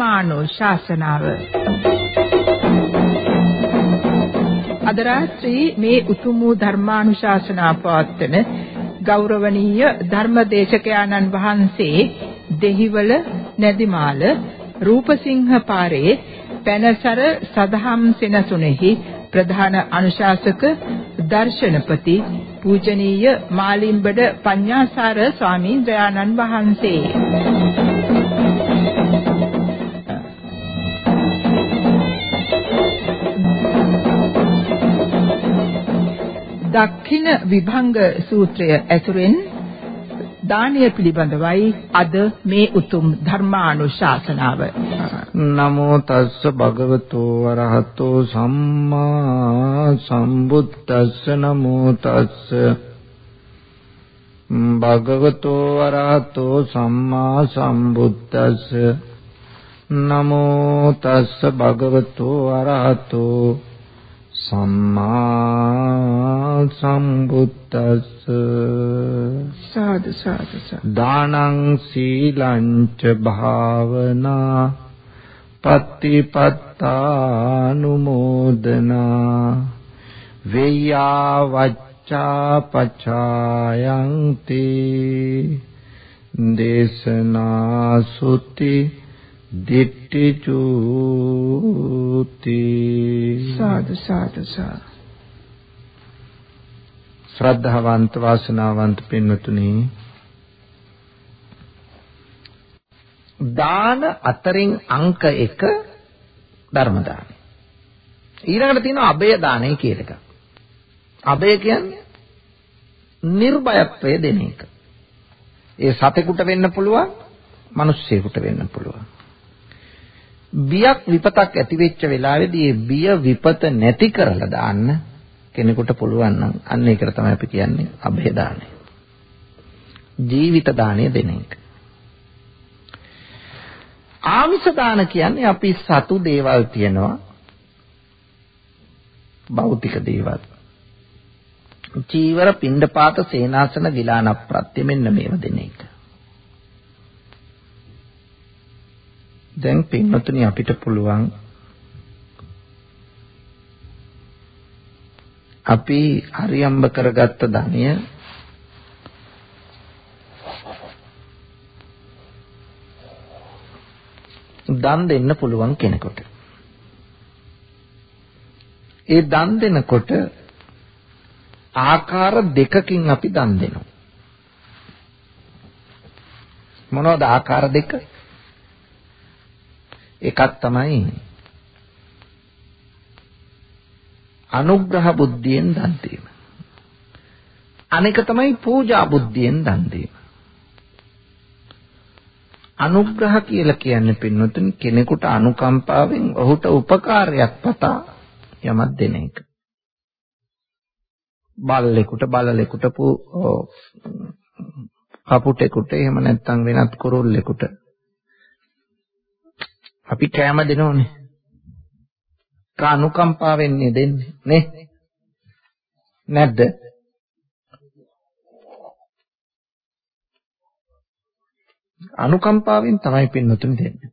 ධර්මානුශාසනාව අද රාත්‍රී මේ උතුම් වූ ධර්මානුශාසනා පවත්වන ගෞරවනීය ධර්මදේශකයාණන් වහන්සේ දෙහිවල නැදිමාල රූපසිංහ පාරේ පැනසර සදහම් සෙනසුනේහි ප්‍රධාන අනුශාසක දර්ශනපති පූජනීය මාලිම්බඩ පඤ්ඤාසාර ස්වාමීන් වහන්සේ දක්ඛින විභංග සූත්‍රය ඇසුරෙන් දානය පිළිබඳවයි අද මේ උතුම් ධර්මානුශාසනාව. නමෝ තස්ස භගවතු වරහතෝ සම්මා සම්බුද්දස්ස නමෝ තස්ස භගවතු වරහතෝ සම්මා සම්බුද්දස්ස නමෝ තස්ස භගවතු වරහතෝ සම්මා සම්බුද්දස්ස සාදු සාදු. දානං සීලං ච භාවනා පත්තිපත්තානුමෝදනා වෙය්‍යා වච්චා පචායන්ති දේශනා සුති දිට්ඨි චූති. සාදු සාදු සාදු. ශ්‍රද්ධාවන්ත වාසනාවන්ත පින්වතුනි. දාන අතරින් අංක 1 ධර්ම දානයි ඊළඟට තියෙනවා අබය දානයි කියන එක. අබය කියන්නේ නිර්භයත්වය දෙන එක. ඒ සතෙකුට වෙන්න පුළුවන් මිනිස්සෙකුට වෙන්න පුළුවන් බියක් විපතක් ඇති වෙච්ච වෙලාවේදී ඒ බිය විපත නැති කරලා දාන්න කෙනෙකුට පුළුවන් නම් අන්න ඒකට තමයි අපි කියන්නේ અભය දානය. ජීවිත දාණය දෙන එක. ආමිෂ දාන කියන්නේ අපි සතු දේවල් තියනවා. භෞතික දේවල්. චීවර පිණ්ඩපාත සේනාසන ගිලාන ප්‍රත්‍ය මෙන්න මේව දෙන එක. දැන් පින්වතුනි අපිට පුළුවන් අපි හරියම්බ කරගත්ත ධනය දන් දෙන්න පුළුවන් කෙනෙකුට. ඒ දන් දෙනකොට ආකාර දෙකකින් අපි දන් දෙනවා. මොනවද ආකාර දෙක? එකක් තමයි අනුග්‍රහ බුද්ධියෙන් දන් දීම. අනෙක තමයි පූජා බුද්ධියෙන් දන් දීම. අනුග්‍රහ කියලා කියන්නේ පින්වතුනි කෙනෙකුට අනුකම්පාවෙන් ඔහුට උපකාරයක් පතා යමක් දෙන එක. බල්ලෙකුට බලලෙකුට කපුටෙකුට එහෙම නැත්නම් වෙනත් කුරුල්ලෙකුට අපි කෑම දෙනෝනේ. අනුකම්පාවෙන් දෙන්නේ නේ? නැද්ද? අනුකම්පාවෙන් තමයි පින්නතුනි දෙන්නේ.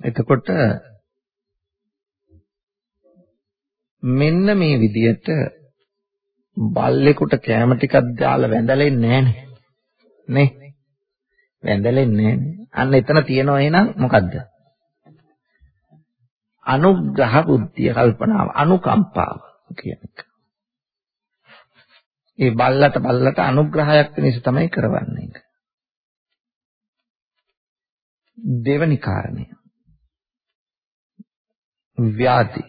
එතකොට මෙන්න මේ විදියට බල්ලෙකුට කැම ටිකක් දාලා වැඳලෙන්නේ නැහනේ. නේ? වැඳලෙන්නේ අන්න එතන තියෙනවා එහෙනම් මොකද්ද? අනුග්‍රහ බුද්ධිය කල්පනාව අනුකම්පාව කියන එක. ඒ බල්ලට බල්ලට අනුග්‍රහයක් වෙනස තමයි කරවන්නේ. දෙවනි කාරණය. ව්‍යාධි.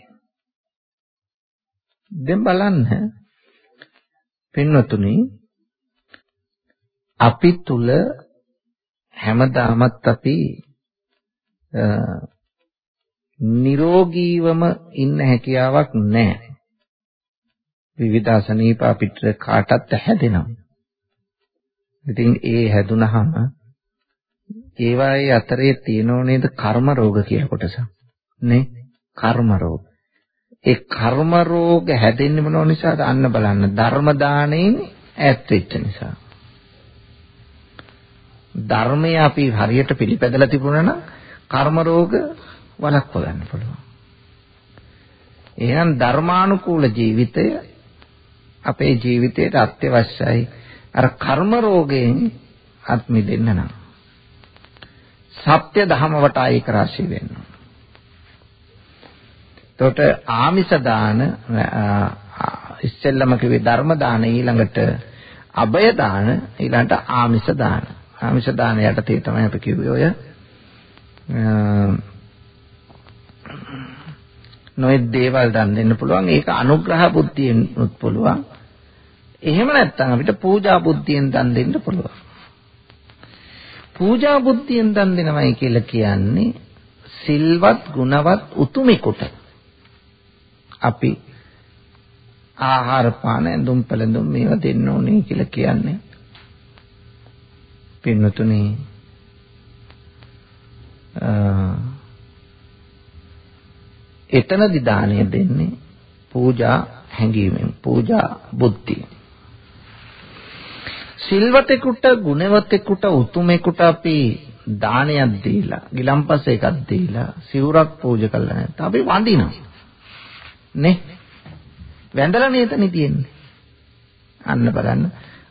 දැන් බලන්න පින්වතුනි අපි තුල හැමදාමත් අපි නිරෝගීවම ඉන්න හැකියාවක් නැහැ. විවිධ අසනීප අපිට කාටත් හැදෙනවා. ඉතින් ඒ හැදුනහම ඒවායේ අතරේ තියෙනව නේද කර්ම රෝග කියලා කොටස. නේ? කර්ම රෝග. ඒ කර්ම රෝග හැදෙන්නේ මොනව නිසාද? අන්න බලන්න ධර්ම දාණයෙන් ඈත් වෙච්ච නිසා. ධර්මය අපි හරියට පිළිපැදලා තිබුණා නම් කර්ම රෝග වළක්ව ගන්න පුළුවන්. එහෙනම් ධර්මානුකූල ජීවිතය අපේ ජීවිතයට අත්‍යවශ්‍යයි. අර කර්ම රෝගයෙන් අත් මිදෙන්න නම් සත්‍ය ධම වටා ඒක රාශී වෙන්න. එතකොට ආමිෂ දාන ඉස්සෙල්ලම කිව්වේ ධර්ම දාන ඊළඟට අබය දාන ඊළඟට ආමිෂ දාන. ආමිෂ දාන යටතේ තමයි අපි කිව්වේ ඔය නොයෙක් දේවල් දන් දෙන්න පුළුවන්. ඒක අනුග්‍රහ බුද්ධියෙන් උත් පුළුවන්. එහෙම නැත්නම් අපිට පූජා බුද්ධියෙන් දන් දෙන්න පුළුවන්. පූජා බුද්ධියෙන් දන් දෙනවයි කියලා කියන්නේ සිල්වත් ගුණවත් උතුමෙකුට අපි ආහාර පාන ඇඳුම් පැළඳුම් මේවා දෙන්න ඕනේ කියලා කියන්නේ පින්නතුනේ එතනදි දාණය දෙන්නේ පූජා හැඟීමෙන් පූජා බුද්ධියෙන්. සිල්වතෙකුට ගුණවතෙකුට උතුමෙකුට අපි දානයක් දීලා ගිලම්පස එකක් දීලා සිවුරක් පූජා කළා නැත්නම් අපි වඳිනවා. නේ? වැඳලා නේතනේ තියෙන්නේ අන්න බලන්න.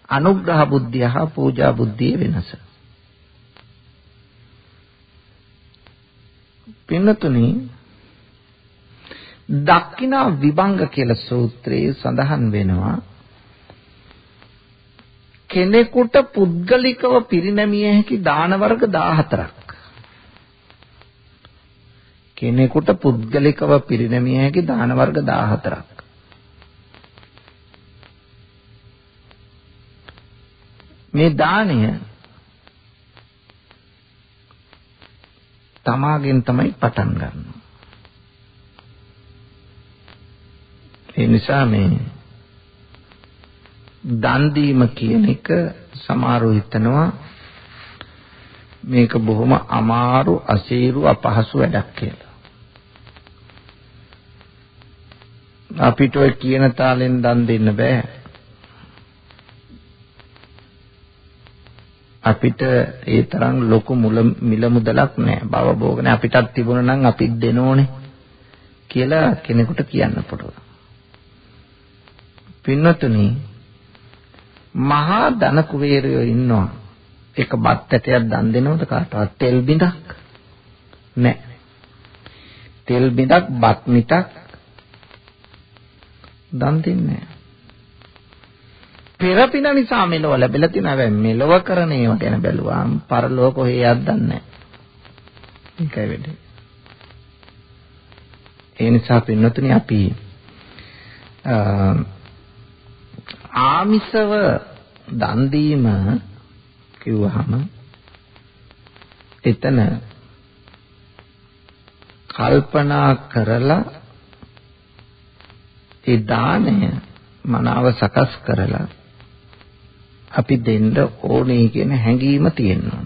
අනුග්‍රහ බුද්ධිය හා පූජා බුද්ධිය වෙනස පින්නතුනි දක්ඛිනා විභංග කියලා සූත්‍රයේ සඳහන් වෙනවා කෙනෙකුට පුද්ගලිකව පිරිනැමිය හැකි දාන වර්ග 14ක්. කෙනෙකුට පුද්ගලිකව පිරිනැමිය හැකි දාන වර්ග 14ක්. මේ දාණය තමාගෙන් තමයි පටන් ගන්න. ඒ නිසා මේ දන් දීම කියන එක සමහරව හිතනවා මේක බොහොම අමාරු අසීරු අපහසු වැඩක් කියලා. අපිට ඔය කියන තාලෙන් දන් දෙන්න බෑ. අපිට ඒ තරම් ලොකු මුල මිල මුදලක් නෑ. බව භෝගනේ අපිටත් තිබුණා නම් අපිත් දෙන්න ඕනේ කියලා කෙනෙකුට කියන්න පුළුවන්. පින්නතුනි මහා ධන කුවේරයෝ ඉන්නවා. එක බත් ඇටයක් දන් දෙනවද කාටවත් තෙල් බිඳක්? නැහැ. තෙල් බිඳක් බත් මිටක් දන් දෙන්නේ නැහැ. පෙරපින නිසා මෙලොව ලැබිලා තියෙන හැබැයි මෙලොව කරන ඒවා ගැන බැලුවාම පරලෝක කොහේ යද්දන්නේ නැහැ. ඒකයි වෙන්නේ. ඒ නිසා පින්නතුනි අපි ආමිසව දන් දීම කිව්වහම එතන කල්පනා කරලා ඒ දාණය මනාව සකස් කරලා අපි දෙන්න ඕනේ කියන හැඟීම තියෙනවා.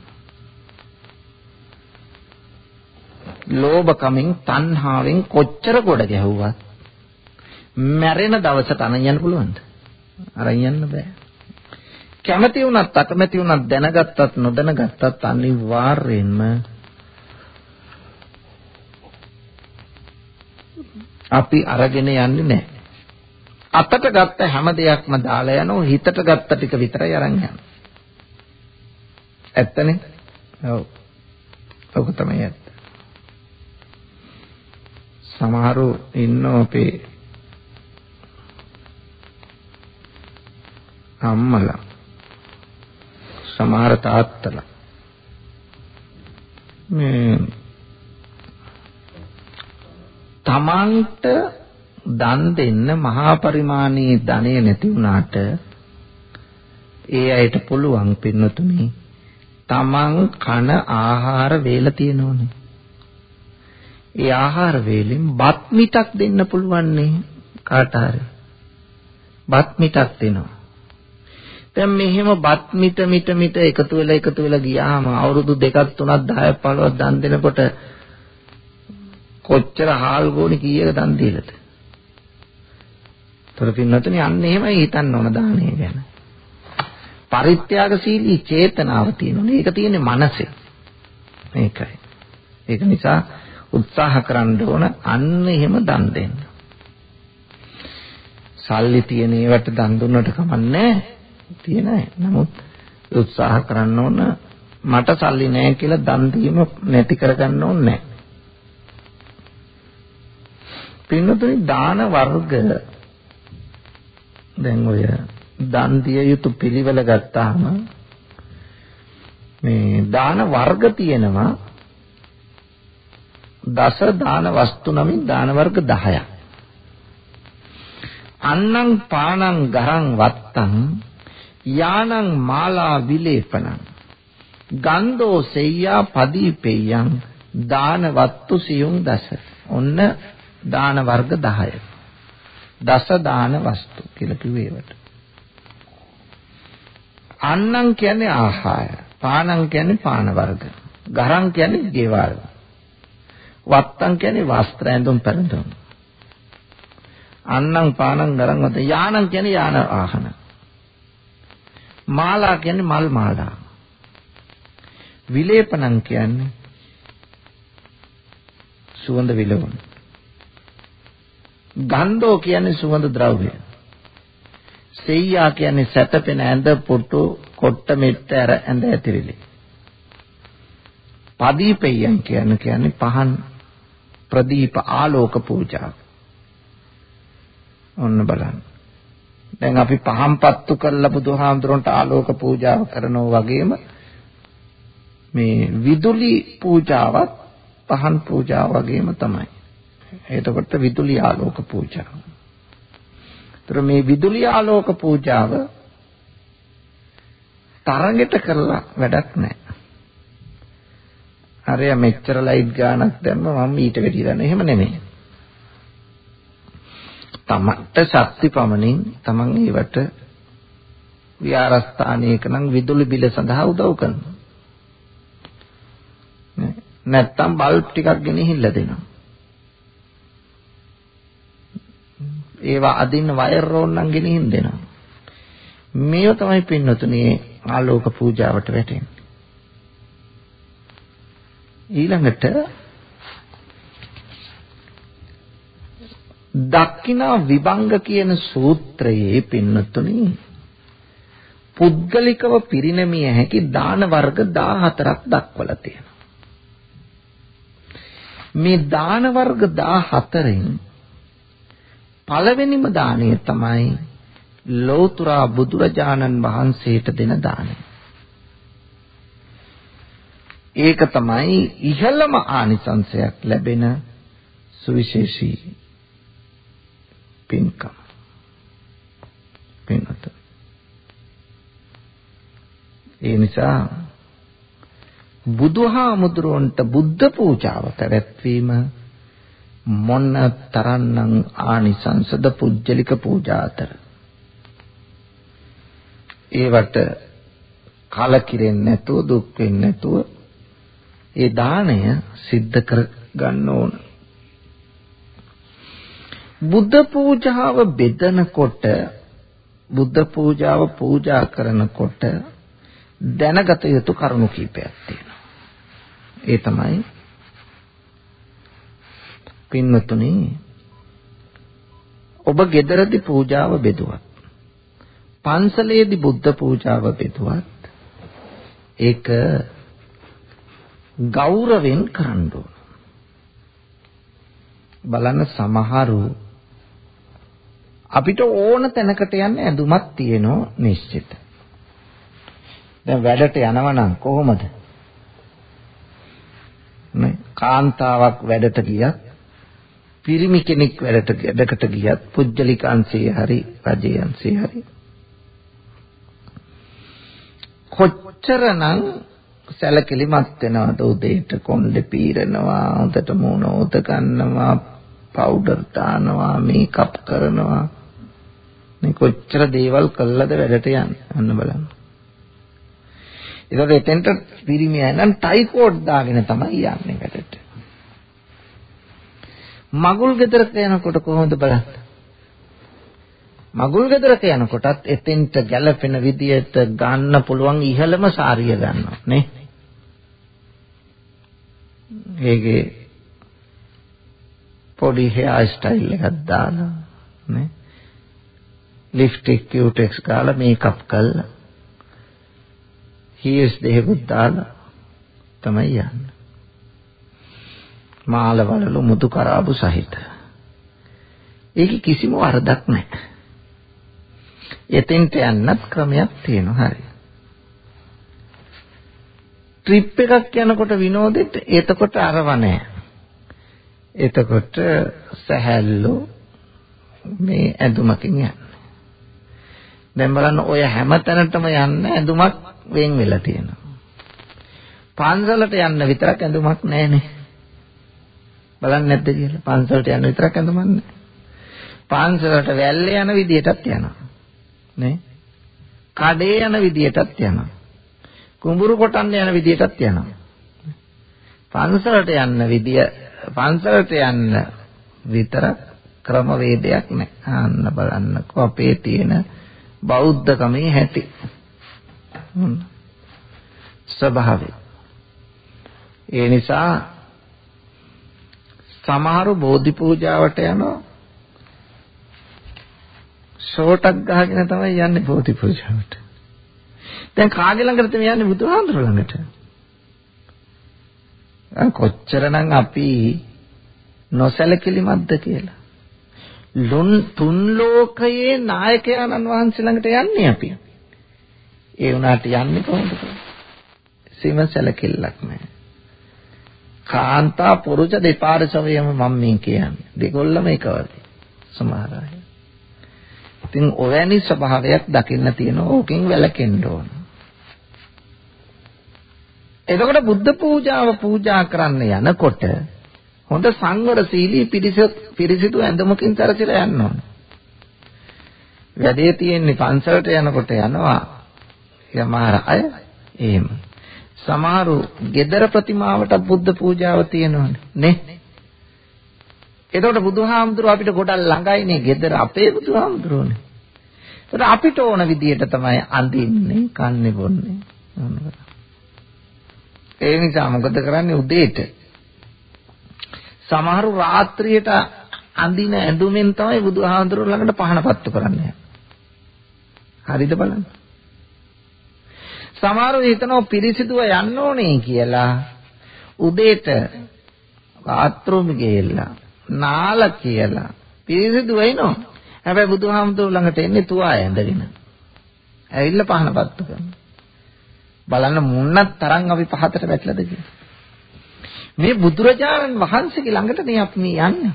ලෝභකමින් තණ්හාවෙන් කොච්චර ගොඩ ගැහුවත් මැරෙන දවසට අනයන්න පුළුවන්ද? අරන් යන්න බෑ. කැමති වුණත් අකමැති වුණත් දැනගත්තත් නොදැනගත්තත් අනිවාර්යයෙන්ම අපි අරගෙන යන්නේ නැහැ. අතට ගත්ත හැම දෙයක්ම දාලා යනවා හිතට ගත්ත ටික විතරයි අරන් යන්නේ. ඇත්තනේ? ඔව්. ඔක තමයි ඇත්ත. සමහරු ඉන්නෝ අපේ අම්මලා සමහර තාත්තලා මේ තමන්ට දන් දෙන්න මහා පරිමාණයේ ධනෙ නැති වුණාට ඒ අයට පුළුවන් පින්නතුනි තමන් කන ආහාර වේල තියෙනෝනේ. ඒ ආහාර වේලෙන් බත් මිටක් දෙන්න පුළුවන් නේ කාට හරි. බත් මිටක් දෙනවා. දැන් මෙහෙම බත් මිට මිට මිට එකතු වෙලා එකතු වෙලා ගියාම අවුරුදු දෙකක් තුනක් 10ක් 15ක් දන් දෙනකොට කොච්චර හාල් ගෝණි කීයක දන් දීලාද? තොර පින්නතුනි අන්න එහෙමයි හිතන්න ඕන දාහනේ ගැන. පරිත්‍යාගශීලී චේතනාව තියෙනවා. ඒක තියෙන්නේ මනසේ. මේකයි. ඒක නිසා උත්සාහ කරන්න ඕන අන්න එහෙම දන් දෙන්න. සල්ලි තියෙන ඒවට දන් දුන්නට කමන්නේ තියෙන නමුත් උත්සාහ කරන්න ඕන මට සල්ලි නැහැ කියලා දන් දීම නැති කරගන්න ඕනේ නැහැ. පින්නතුනි දාන වර්ග දැන් ඔය දන් දිය යුතු පිළිවෙල ගත්තාම මේ දාන වර්ග තියෙනවා දස දාන වස්තු නමින් දාන වර්ග 10ක්. අන්නම් පානං ගරං වත්තං යානං මාලා විලේපනං ගන්ධෝ සෙය්‍යා පදීපෙය්‍යං දාන වත්තු සියුම් දස. ඔන්න දාන වර්ග 10. දස දාන වස්තු කියලා කිව්වේ ඒවට. අන්නම් කියන්නේ ආහාර. පානං කියන්නේ පාන වර්ග. ගරං කියන්නේ ගෙවල්. වත්තං කියන්නේ වස්ත්‍ර ඇඳුම් පැළඳුම්. අන්නම් පානං ගරං වත යානං කියන්නේ යාන ආහන. මාලා කියන්නේ මල් මාලා. විලේපනං කියන්නේ සුවඳ විලවුන්. ගන්ධෝ කියන්නේ සුවඳ ද්‍රව්‍ය. සෙයියා කියන්නේ සැතපෙන ඇඳ පුටු කොට්ට මෙට්ට ඇර ඇඳ ඇතිරිලි. පදීපෙයන් කියන්නේ කියන්නේ පහන් ප්‍රදීප ආලෝක පූජා. ඔන්න බලන්න. දැන් අපි පහන් පත්තු කරලා බුදුහාමුදුරන්ට ආලෝක පූජාව කරනවා වගේම මේ විදුලි පූජාවත් පහන් පූජාව වගේම තමයි. එතකොට විදුලි ආලෝක පූජාව. ඒතර මේ විදුලි ආලෝක පූජාව තරගෙට කරලා වැඩක් නැහැ. හරිය මෙච්චර ලයිට් ගානක් දැම්ම මම ඊට වැඩි දන්න. එහෙම නෙමෙයි. තමන්ට ශක්ති පමණින් තමන් ඒවට විහාරස්ථානයක නම් විදුලි බිල සඳහා උදව් කරනවා. නැත්තම් බල්බ් ටිකක් ගෙනහිල්ලා දෙනවා. ඒවා අදින්න වයර් රෝන් නම් ගෙනහින් දෙනවා. මේව තමයි පින්නතුනේ ආලෝක පූජාවට වැටෙන්නේ. ඊළඟට දක්ඛිනා විභංග කියන සූත්‍රයේ පින්නතුනි පුද්ගලිකව පිරිනමිය හැකි දාන වර්ග 14ක් දක්වලා තියෙනවා. මේ දාන වර්ග 14න් පළවෙනිම දාණය තමයි ලෞතුරා බුදුරජාණන් වහන්සේට දෙන දාණය. ඒක තමයි ඉහළම ආනිසංසයක් ලැබෙන සුවිශේෂී පින්කම්. පින්වත. ඒ නිසා බුදුහාමුදුරන්ට බුද්ධ පූජාව පැවැත්වීම මොන තරම්නම් ආනිසංසද පුජ්‍යලික පූජා අතර ඒවට කලකිරෙන්නේ නැතුව දුක් වෙන්නේ නැතුව ඒ දාණය සිද්ධ කර ගන්න ඕන. බුද්ධ පූජාව බෙදනකොට බුද්ධ පූජාව පූජා කරනකොට දැනගත යුතු කරුණු කීපයක් තියෙනවා. ඒ තමයි පින්වතුනි ඔබ gederadi පූජාව බෙදුවත් පන්සලේදී බුද්ධ පූජාව බෙදුවත් ඒක ගෞරවෙන් කරන්න ඕන. බලන්න සමහරු අපිට ඕන තැනකට යන්න ඇඳුමක් තියෙනවා නිශ්චිත. දැන් වැඩට යනවා නම් කොහොමද? නේ කාන්තාවක් වැඩට ගියත් පිරිමි කෙනෙක් වැඩට වැඩකට ගියත් පුජ්‍යලික අංශයේ හරි රජයේ අංශයේ හරි. කොච්චරනම් සැලකිලිමත් වෙනවද? උදේට කොණ්ඩේ පීරනවා හොඳට මූණ උත ගන්නවා පවුඩර් දානවා මේකප් කරනවා. මේ කොච්චර දේවල් කළාද වැඩට යන්නේ? අන්න බලන්න. ඒකට එතෙන්ට පිරිමියා නම් ටයි කෝට් දාගෙන තමයි යන්නේ වැඩට. මගුල් ගෙදරට යනකොට කොහොමද බලන්න මගුල් ගෙදරක යනකොටත් එතෙන්ට ගැළපෙන විදියට ගන්න පුළුවන් ඉහළම සාරිය ගන්නවා නේ. ඒකේ පොඩි හෙයාර් ස්ටයිල් එකක් දාලා නේ. ලිප්ස්ටික් කියුටෙක්ස් ගාලා මේකප් කරලා හීල්ස් දෙකකුත් දාලා තමයි යන්නේ. මාල වලලු මුතු කරාබු සහිත. ඒක කිසිම වරදක් නැහැ. එතෙන්ට යන්නත් ක්‍රමයක් තියෙනවා හරි. ට්‍රිප් එකක් යනකොට විනෝදෙට එතකොට අරව නැහැ. එතකොට සහැල්ලු මේ ඇඳුමකින් යන්නේ. දැන් බලන්න ඔය හැම තැනටම යන්න ඇඳුමක් වෙන් වෙලා තියෙනවා. පන්සලට යන්න විතරක් ඇඳුමක් නැහැනේ. බලන්නේ නැද්ද කියලා? පන්සලට යන්න විතරක් ඇඳුමක් නැහැ. පන්සලට වැල්ලේ යන විදියටත් යනවා. නේ? කඩේ යන විදියටත් යනවා. කුඹුරු කොටන්න යන විදියටත් යනවා. පන්සලට යන්න විදිය පන්සලට යන්න විතරක් ක්‍රමවේදයක් නැහැ. අන්න බලන්නකෝ අපේ තියෙන බෞද්ධකමේ හැටි. ස්වභාවය. ඒ නිසා සමහරු බෝධි පූජාවට යනවා ෂෝටක් ගහගෙන තමයි යන්නේ බෝධි පූජාවට. දැන් කාගේ ළඟටද මේ යන්නේ බුදුහාඳුර ළඟට? කොච්චරනම් අපි නොසැලකිලිමත්ද කියලා. ලොන් තුන් ලෝකයේ නායකයන්න් වහන්සේ ළඟට යන්නේ අපි. ඒ වුණාට යන්නේ කොහොමද? සීම සැලකිල්ලක් නැහැ. කාන්තා පුරුෂ දෙපාර්ශවයම මම මේ කියන්නේ. දෙකොල්ලම එක වගේ. සමහර අය. ඉතින් ඔවැනි ස්වභාවයක් දකින්න තියෙනවා. ඕකෙන් වැළකෙන්න ඕන. එතකොට බුද්ධ පූජාව පූජා කරන්න යනකොට හොඳ සංවරශීලී පිරිසිදු ඇඳුමකින් තරචිලා යන්න ඕන. වැඩේ තියෙන්නේ පන්සලට යනකොට යනවා යමාර අය එහෙම. සමහරු gedara ප්‍රතිමාවට බුද්ධ පූජාව තියෙනවනේ නේ. එතකොට බුදුහාමුදුරුව අපිට ගොඩක් ළඟයිනේ gedara අපේ බුදුහාමුදුරුවනේ. ඒතර අපිට ඕන විදියට තමයි අඳින්නේ, කන්නේ බොන්නේ. ඒ නිසා මොකද කරන්නේ උදේට සමහරු රාත්‍රියට අඳින ඇඳුමෙන් තමයි බුදුහාමුදුරුවෝ ළඟට පහන පත්තු කරන්නේ. හරිද බලන්න. සමහරව හිතනවා පිරිසිදුව යන්න ඕනේ කියලා උදේට බාත්රූම් ගිහිල්ලා නාල කියලා පිරිසිදු වෙනවා. හැබැයි බුදුහාමුදුරුවෝ ළඟට එන්නේ තුවාය ඇඳගෙන. ඇවිල්ලා පහන පත්තු කරනවා. බලන්න මුන්නත් තරම් අපි පහතට වැටලාද කියලා. මේ බුදුරජාණන් වහන්සේගේ ළඟට නේ අපි මේ යන්නේ.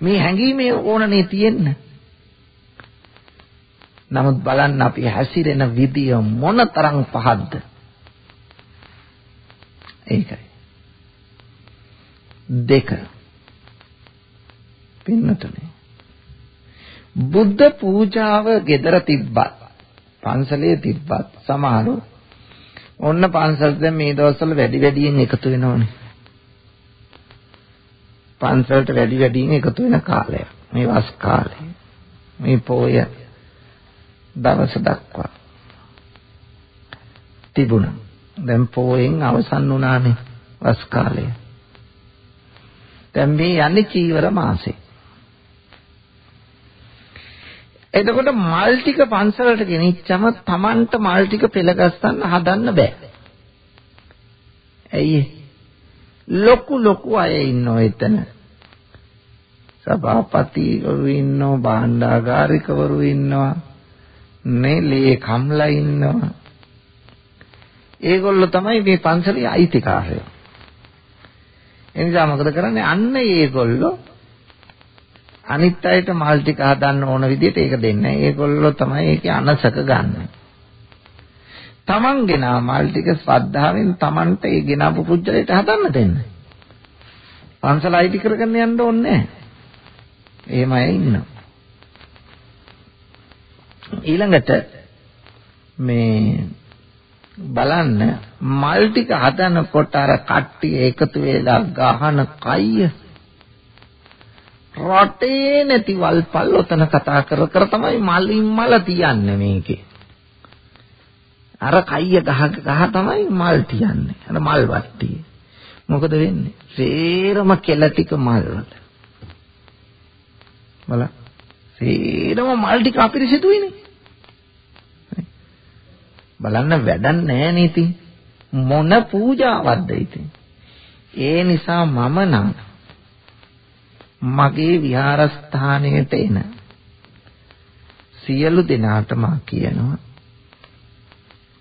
මේ හැඟීමේ ඕනනේ තියෙන්න. නමුත් බලන්න අපි හැසිරෙන විදිය මොනතරම් පහද්ද. ඒකයි. දෙක. පින්නතනේ. බුද්ධ පූජාව gedara තිබ්බත් පන්සලේ තිබ්බත් සමහරු ඔන්න පන්සල් දැන් මේ දවස්වල වැඩි වැඩියෙන් එකතු වෙනවනේ. පන්සලට වැඩි වැඩියෙන් එකතු වෙන කාලය. මේ වස් කාලය. මේ පොය දවස දක්වා තිබුණා. දැන් පොයෙන් අවසන් වුණානේ වස් කාලය. දැන් මේ යන්නේ චීවර මාසේ. එතකොට මල් ටික පන්සලට ගෙනිච්චම Tamanට මල් ටික පෙළගස්සන්න හදන්න බෑ. ඇයි ලොකු ලොකු අය ඉන්නෝ එතන. සභාපතිවරු ඉන්නෝ භාණ්ඩාගාරිකවරු ඉන්නවා. නෙලේ කම්ලා ඉන්නවා. ඒගොල්ලෝ තමයි මේ පන්සලේ අයිතිකාරයෝ. එනිසා මොකද කරන්නේ? අන්න ඒගොල්ලෝ අනිත් අයට මල් ටික හදන්න ඕන විදිහට ඒක දෙන්නේ. ඒගොල්ලෝ තමයි ඒකේ අනසක ගන්න. තමන් ගෙනා මල් ටික ශ්‍රද්ධාවෙන් තමන්ට ඒ ගෙනාපු පුජ්‍යලයට හදන්න දෙන්න. පන්සල අයිති කරගන්න යන්න ඕනේ නැහැ. එහෙම අය ඉන්නවා. ඊළඟට මේ බලන්න මල් ටික හදනකොට අර කට්ටිය එකතු වෙලා ගහන කය රටේ නැති වල්පල් ඔතන කතා කර කර තමයි මලින් මල තියන්නේ මේකේ. අර කయ్య ගහ ගහ තමයි මල් තියන්නේ. අර මල් වට්ටිය. මොකද වෙන්නේ? සේරම කෙල ටික මල් වල. බල. සේරම මල් ටික අපිරිසිදුයිනේ. බලන්න වැඩක් නැහැ නේ ඉතින්. මොන පූජාවක්ද ඉතින්. ඒ නිසා මම නම් මගේ විහාරස්ථානයට එන සියලු දෙනාට මා කියනවා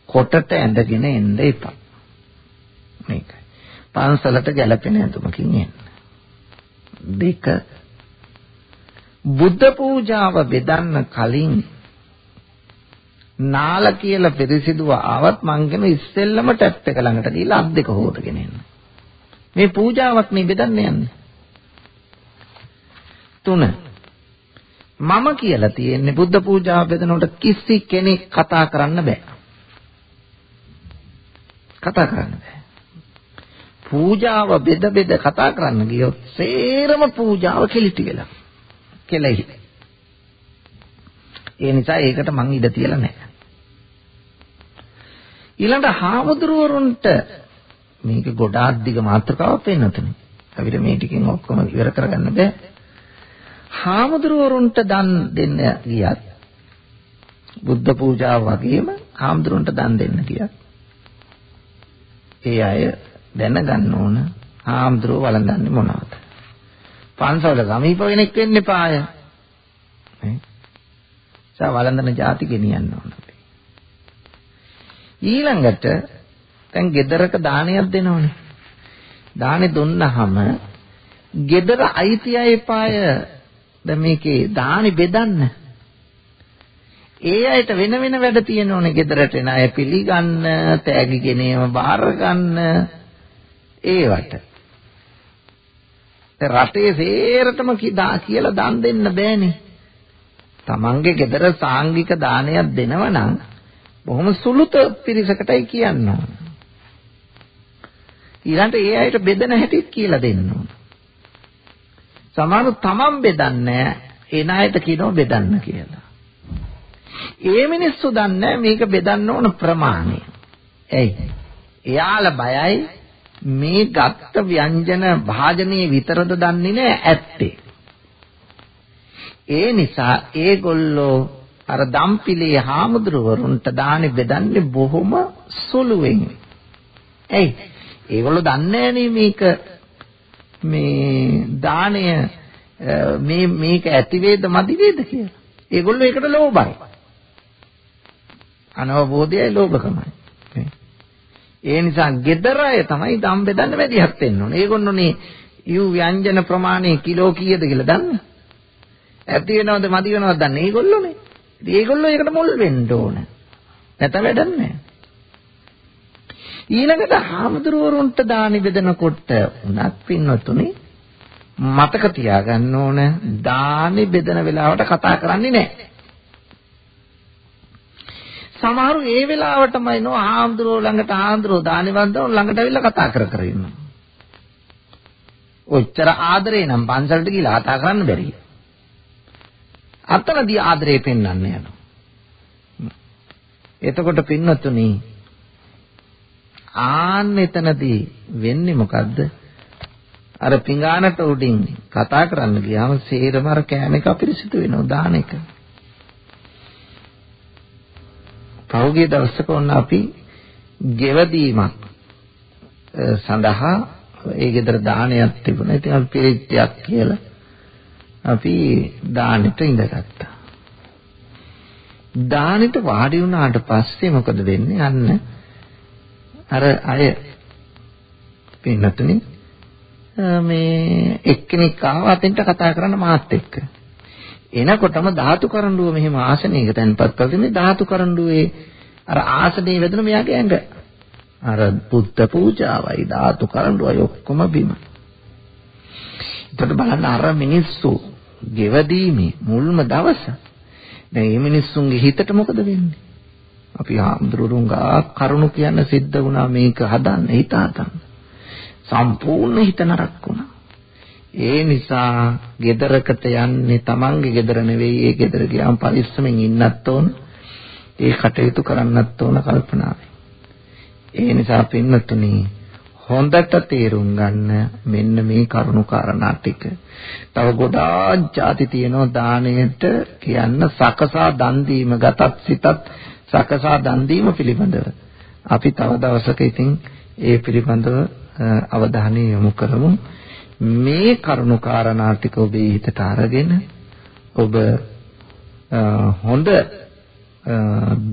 කොටට ඇඳගෙන එන්න එපා. මේකයි. පන්සලට ගැලපෙන ඇඳුමකින් එන්න. දෙක බුද්ධ පූජාව බෙදන්න කලින් නාල කියලා පිරිසිදුව ආවත් මං කියන ඉස්සෙල්ලම ටැප් එක ළඟට ගිහලා අත් දෙක හොදගෙන එන්න. මේ පූජාවක් නේ බෙදන්න යන්නේ. තුන මම කියලා තියෙන්නේ බුද්ධ පූජාව බෙදනකොට කිසි කෙනෙක් කතා කරන්න බෑ. කතා කරන්න බෑ. පූජාව බෙද බෙද කතා කරන්න ගියොත් සේරම පූජාව කෙලිටි වෙලා. කෙලෙහි. ඒ නිසා ඒකට මං ඉඩ තියලා නැහැ. ඊළඟ හාමුදුරුවරුන්ට මේක ගොඩාක් දිග මාතෘකාවක් වෙන්නතුනේ. අපිට මේ ටිකෙන් ඔක්කොම ඉවර කරගන්න බෑ. හාමුදුරුවරුන්ට දන් දෙන්න ගියත් බුද්ධ පූජාව වගේම හාමුදුරුවන්ට දන් දෙන්න ගියත් ඒ අය දැනගන්න ඕන හාමුදුරුව වළඳන්නේ මොනවද? පන්සල සමීප වෙනෙක් වෙන්න එපාය. නේ? සා වළඳන જાති ගෙනියන්න ඕන. ඊළඟට දැන් ගෙදරක දානයක් දෙනවනේ. දානේ දුන්නහම ගෙදර අයිතිය එපාය දැන් මේකේ දානි බෙදන්න. ඒ අයට වෙන වෙන වැඩ තියෙන ඕනේ ගෙදරට එන අය පිළිගන්න, තෑගි ගෙනේම බාර ගන්න ඒවට. රටේ සේරටම කියලා දන් දෙන්න බෑනේ. තමන්ගේ ගෙදර සාංගික දානයක් දෙනවා නම් බොහොම සුළුත පිරිසකටයි කියන්න ඕන. ඊළඟට ඒ අයට බෙදන හැටිත් කියලා දෙන්න ඕන. සමහර තමන් බෙදන්නේ එන අයට කියනවා බෙදන්න කියලා. ඒ මිනිස්සු දන්නේ මේක බෙදන්න ඕන ප්‍රමාණය. එයි. එයාලා බයයි මේ ගත්ත ව්‍යංජන භාජනයේ විතරද දන්නේ නැහැ ඇත්තේ. ඒ නිසා ඒගොල්ලෝ අර දම්පිලේ හාමුදුරුවරුන්ට දානේ බෙදන්නේ බොහොම සුළුවෙන්. එයි. ඒගොල්ලෝ දන්නේ මේක මේ දාණය මේ මේක ඇති වේද මදි වේද කියලා. ඒගොල්ලෝ ඒකට ලෝභයි. අනවබෝධයයි ලෝභකමයි. ඒ නිසා gedara අය තමයි දම් බෙදන්න වැඩිහත් වෙන්න ඕනේ. ඒගොල්ලෝනේ යු ව්‍යංජන ප්‍රමාණය කිලෝ කීයද කියලා දන්න. ඇති වෙනවද මදි වෙනවද දන්නේ ඒගොල්ලෝනේ. ඉතින් ඒගොල්ලෝ ඒකට මුල් වෙන්න ඕන. නැත්නම් වැඩක් නැහැ. ඊළඟට හාමුදුරුවරුන්ට දානි බෙදනකොට උනත් පින්වතුනි මතක තියාගන්න ඕන දානි බෙදන වෙලාවට කතා කරන්නේ නැහැ. සමහරු ඒ වෙලාවටමයි නෝ හාමුදුරුවෝ ළඟට හාමුදුරුවෝ දානි වන්දන ළඟට ඇවිල්ලා කතා කර කර ඉන්නවා. ඔච්චර ආදරේ නම් පන්සලට ගිහලා කතා කරන්න බැරිය. අතනදී ආදරේ පෙන්වන්න යනවා. එතකොට පින්නතුනි ආන්න එතනදී වෙන්නේ මොකද්ද? අර පිඟානට උඩින් කතා කරන්න ගියාම සේරම අර කෑම එක අපිරිසිදු වෙනවා දාන එක. පහුගිය දවසක ඔන්න අපි ගෙවදීමක් සඳහා ඒ ගෙදර දානයක් තිබුණා. ඉතින් අපි පිරිත්‍යක් කියලා අපි දානෙට ඉඳගත්තා. දානෙට වාඩි වුණාට පස්සේ මොකද වෙන්නේ? අන්න අර අය පින්නතුනි මේ එක්කෙනෙක් ආව අතෙන්ට කතා කරන්න මාත් එක්ක. එනකොටම ධාතු කරඬුව මෙහෙම ආසනයක තැන්පත් කරගෙන මේ ධාතු කරඬුවේ අර ආසනේ වැදුන මෙයාගේ ඇඟ. අර බුද්ධ පූජාවයි ධාතු කරඬුවයි ඔක්කොම බිම. එතකොට බලන්න අර මිනිස්සු ගෙවදීමේ මුල්ම දවස. දැන් මේ මිනිස්සුන්ගේ හිතට මොකද වෙන්නේ? අපි හාමුදුරුවෝ ගා කරුණු කියන්න සිද්ධ වුණා මේක හදන්න හිත හදන්න. සම්පූර්ණ හිත නරක් වුණා. ඒ නිසා ගෙදරකට යන්නේ Tamange ගෙදර නෙවෙයි ඒ ගෙදර ගියාම පරිස්සමෙන් ඉන්නත් ඕන. ඒ කටයුතු කරන්නත් ඕන කල්පනාවෙන්. ඒ නිසා පින්නතුනි හොඳට තේරුම් ගන්න මෙන්න මේ කරුණු කාරණා ටික. තව ගොඩාක් ಜಾති තියෙනවා දාණයට කියන්න සකසා දන් දීම ගතත් සිතත් සකසා දන් දීම පිළිබඳව. අපි තව දවසක ඉතින් ඒ පිළිබඳව අවධානය යොමු කරමු. මේ කරුණු කාරණා ටික ඔබේ හිතට අරගෙන ඔබ හොඳ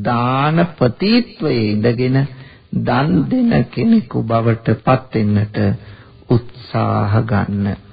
දාන ප්‍රතිත්වයේ ඉඳගෙන දන් දෙන කෙනෙකු බවට පත් වෙන්නට උත්සාහ ගන්න.